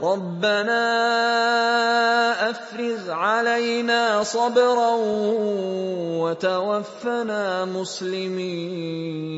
رَبَّنَا أَفْرِغْ عَلَيْنَا صَبْرًا وَتَوَفَّنَا مُسْلِمِينَ.